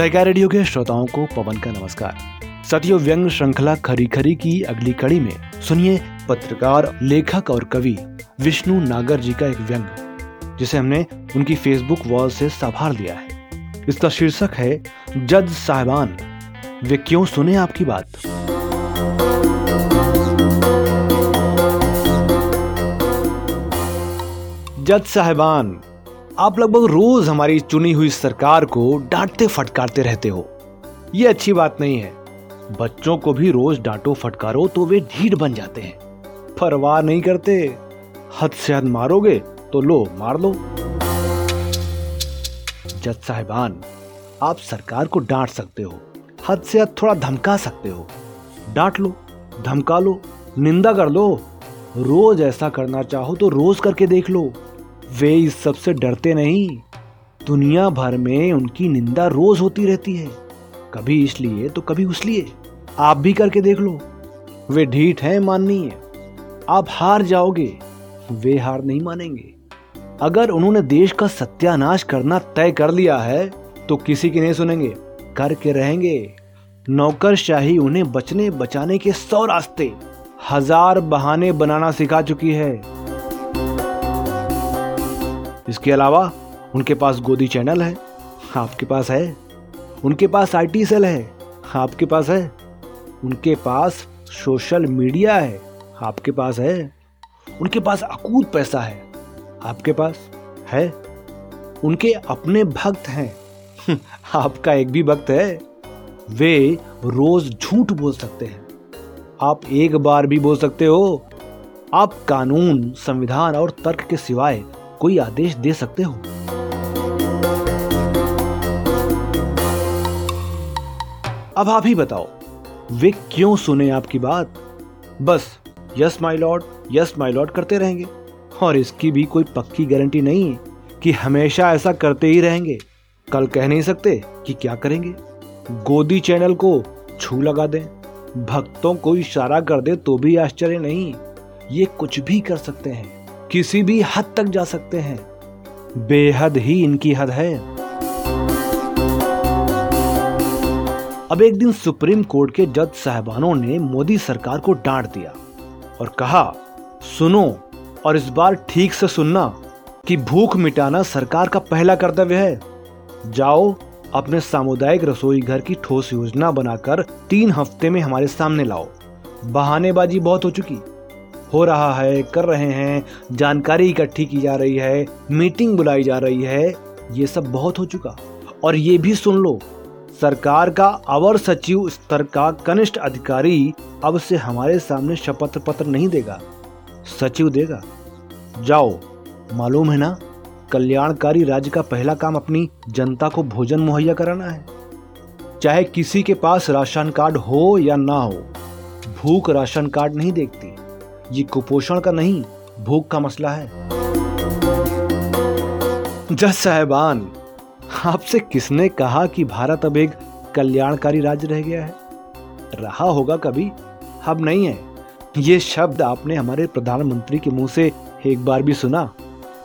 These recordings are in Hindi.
सहकार रेडियो के श्रोताओं को पवन का नमस्कार। सतियो व्यंग श्रृंखला खरी खरी की अगली कड़ी में सुनिए पत्रकार, लेखक और कवि विष्णु नागर जी का एक व्यंग, जिसे हमने उनकी फेसबुक वॉल से संभाल लिया है। इसका शीर्षक है, जज साहबान, वे क्यों सुने आपकी बात? जज साहबान आप लगभग रोज हमारी चुनी हुई सरकार को डांटते फटकारते रहते हो। ये अच्छी बात नहीं है। बच्चों को भी रोज डांटो फटकारो तो वे ढीठ बन जाते हैं। परवाह नहीं करते। हद से हद मारोगे तो लो, मार लो। जज साहिबान, आप सरकार को डांट सकते हो। हद से हद थोड़ा धमका सकते हो। डांट लो, धमका लो, निंदा कर लो। रोज ऐसा करना चाहो तो रोज करके देख लो। वे इस सबसे डरते नहीं। दुनिया भर में उनकी निंदा रोज होती रहती है। कभी इसलिए तो कभी उसलिए। आप भी करके देख लो। वे ढीठ है माननी है आप हार जाओगे। वे हार नहीं मानेंगे। अगर उन्होंने देश का सत्यानाश करना तय कर लिया है तो किसी की नहीं सुनेंगे। करके रहेंगे। नौकरशाही उन्हें बचने बचाने के सौ रास्ते। हज़ार बहाने बनाना सिखा चुकी है। इसके अलावा, उनके पास गोदी चैनल है। आपके पास है। उनके पास आईटी सेल है। आपके पास है। उनके पास सोशल मीडिया है। आपके पास है। उनके पास अकूत पैसा है। आपके पास है। उनके अपने भक्त हैं। आपका एक भी भक्त है। वे रोज झूठ बोल सकते हैं। आप एक बार भी बोल सकते हो, आप कानून, संविधान और तर्क के सिवाय कोई आदेश दे सकते हो? अब आप ही बताओ, वे क्यों सुने आपकी बात? बस yes my lord yes my lord करते रहेंगे। और इसकी भी कोई पक्की गारंटी नहीं है कि हमेशा ऐसा करते ही रहेंगे। कल कह नहीं सकते कि क्या करेंगे? गोदी चैनल को छू लगा दें। भक्तों को इशारा कर दे तो भी आश्चर्य नहीं। ये कुछ भी कर सकते हैं। किसी भी हद तक जा सकते हैं। बेहद ही इनकी हद है। अब एक दिन सुप्रीम कोर्ट के जज साहबानों ने मोदी सरकार को डांट दिया और कहा, सुनो, और इस बार ठीक से सुनना कि भूख मिटाना सरकार का पहला कर्तव्य है। जाओ, अपने सामुदायिक रसोई घर की ठोस योजना बनाकर तीन हफ़्ते में हमारे सामने लाओ। बहानेबाजी बहुत हो चुकी। हो रहा है, कर रहे हैं, जानकारी इकट्ठी की जा रही है, मीटिंग बुलाई जा रही है, ये सब बहुत हो चुका। और ये भी सुन लो, सरकार का अवर सचिव स्तर का कनिष्ठ अधिकारी अब से हमारे सामने शपथ पत्र नहीं देगा। सचिव देगा। जाओ, मालूम है ना, कल्याणकारी राज्य का पहला काम अपनी जनता को भोजन मुहैया कराना है। चाहे किसी के पास राशन कार्ड हो या ना हो, भूख राशन कार्ड नहीं देखती। ये कुपोषण का नहीं भूख का मसला है। जज साहबान, आपसे किसने कहा कि भारत अब एक कल्याणकारी राज्य रह गया है? रहा होगा कभी, अब नहीं है। ये शब्द आपने हमारे प्रधानमंत्री के मुँह से एक बार भी सुना।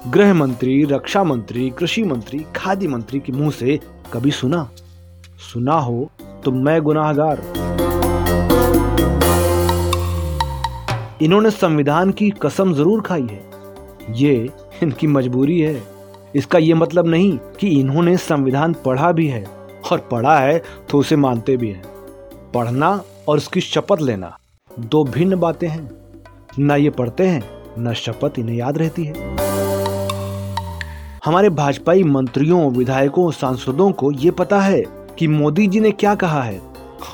गृह मंत्री, रक्षा मंत्री, कृषि मंत्री, खाद्य मंत्री के मुँह से कभी सुना। सुना हो तो मैं गुनाहगार। इन्होंने संविधान की कसम ज़रूर खाई है। ये इनकी मजबूरी है। इसका ये मतलब नहीं कि इन्होंने संविधान पढ़ा भी है, और पढ़ा है तो उसे मानते भी हैं। पढ़ना और उसकी शपथ लेना, दो भिन्न बातें हैं। न ये पढ़ते हैं, न शपथ इन्हें याद रहती है। हमारे भाजपाई मंत्रियों, विधायकों, सांसदों को ये पता है कि मोदी जी ने क्या कहा है,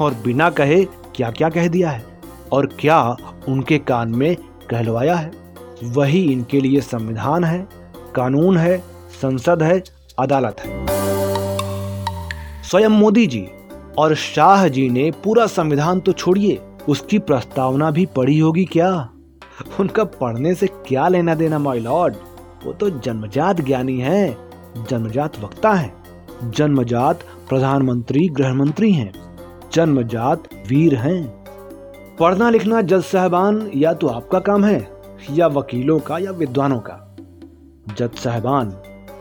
और बिना कहे क्या क्या कह दिया है। और क्या उनके कान में कहलवाया है? वही इनके लिए संविधान है, कानून है, संसद है, अदालत है। स्वयं मोदी जी और शाह जी ने पूरा संविधान तो छोड़िए, उसकी प्रस्तावना भी पढ़ी होगी क्या? उनका पढ़ने से क्या लेना देना माय लॉर्ड वो तो जन्मजात ज्ञानी है, जन्मजात वक्ता है, जन्मजात प्रधानमंत्री गृह मंत्री हैं, जन्मजात वीर हैं। पढ़ना लिखना जज साहबान या तो आपका काम है, या वकीलों का या विद्वानों का। जज साहबान,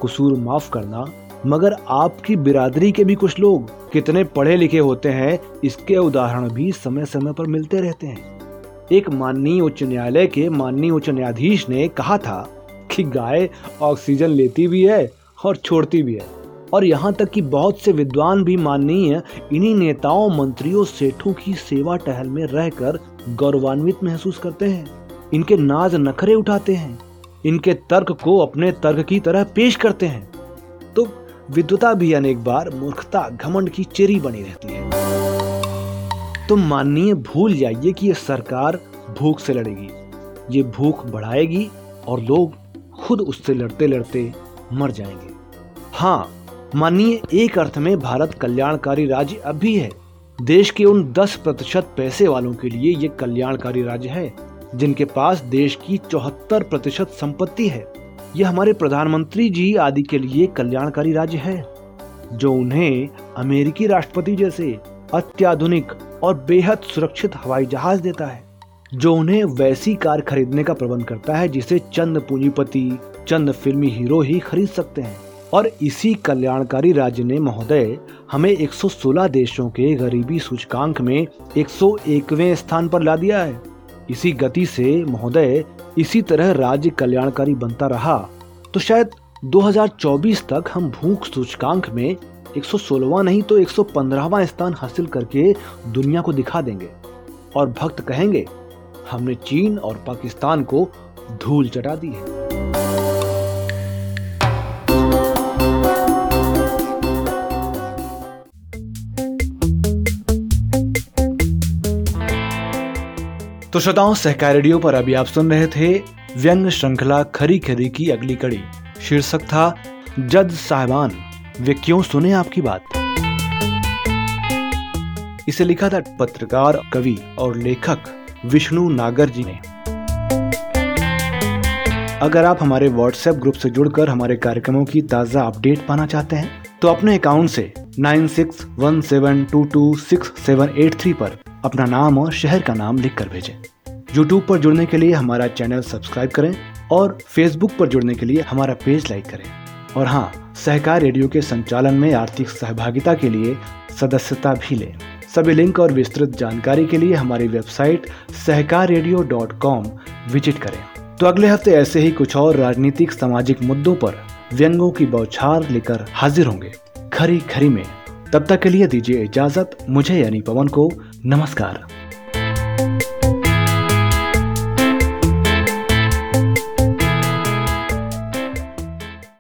कसूर माफ़ करना, मगर आपकी बिरादरी के भी कुछ लोग कितने पढ़े लिखे होते हैं, इसके उदाहरण भी समय समय पर मिलते रहते हैं। एक माननीय उच्च न्यायालय के माननीय उच्च न्यायाधीश ने कहा था कि गाय ऑक्सीजन लेती भी है और छोड़ती भी है। और यहाँ तक कि बहुत से विद्वान भी माननीय इन्हीं नेताओं, मंत्रियों, सेठों की सेवा टहल में रहकर गौरवान्वित महसूस करते हैं। इनके नाज नखरे उठाते हैं। इनके तर्क को अपने तर्क की तरह पेश करते हैं। तो विद्वता भी अनेक बार मूर्खता, घमंड की चेरी बनी रहती है। तो माननीय भूल जाइए कि ये सरकार भूख से लड़ेगी। ये भूख बढ़ाएगी और लोग खुद उससे लड़ते लड़ते मर जाएँगे। हाँ मानिए एक अर्थ में भारत कल्याणकारी राज्य अब भी है। देश के उन 10 प्रतिशत पैसे वालों के लिए ये कल्याणकारी राज्य है, जिनके पास देश की चौहत्तर प्रतिशत संपत्ति है। यह हमारे प्रधानमंत्री जी आदि के लिए कल्याणकारी राज्य है, जो उन्हें अमेरिकी राष्ट्रपति जैसे अत्याधुनिक और बेहद सुरक्षित हवाई जहाज़ देता है, जो उन्हें वैसी कार खरीदने का प्रबंध करता है जिसे चंद पूंजीपति, चंद फिल्मी हीरो ही खरीद सकते हैं। और इसी कल्याणकारी राज्य ने महोदय, हमें 116 देशों के गरीबी सूचकांक में 101वें स्थान पर ला दिया है। इसी गति से महोदय, इसी तरह राज्य कल्याणकारी बनता रहा तो शायद 2024 तक हम भूख सूचकांक में 116वां नहीं तो 115वां स्थान हासिल करके दुनिया को दिखा देंगे। और भक्त कहेंगे, हमने चीन और पाकिस्तान को धूल चटा दी है। तो श्रोताओं, सहकार रेडियो पर अभी आप सुन रहे थे व्यंग श्रृंखला खरी खरी की अगली कड़ी। शीर्षक था जज साहबान। वे क्यों सुने आपकी बात? इसे लिखा था पत्रकार, कवि और लेखक विष्णु नागर जी ने। अगर आप हमारे व्हाट्सएप ग्रुप से जुड़कर हमारे कार्यक्रमों की ताज़ा अपडेट पाना चाहते हैं तो अपने अकाउंट से 9617226783 पर अपना नाम और शहर का नाम लिख कर भेजें। यूट्यूब पर जुड़ने के लिए हमारा चैनल सब्सक्राइब करें और फेसबुक पर जुड़ने के लिए हमारा पेज लाइक करें। और हाँ सहकार रेडियो के संचालन में आर्थिक सहभागिता के लिए सदस्यता भी लें। सभी लिंक और विस्तृत जानकारी के लिए हमारी website Sahkar radio dot com visit करें। तो अगले हफ़्ते ऐसे ही कुछ और राजनीतिक सामाजिक मुद्दों पर व्यंगों की बौछार लेकर हाजिर होंगे। खरी खरी में। तब तक के लिए दीजिए इजाज़त। मुझे यानी पवन को नमस्कार।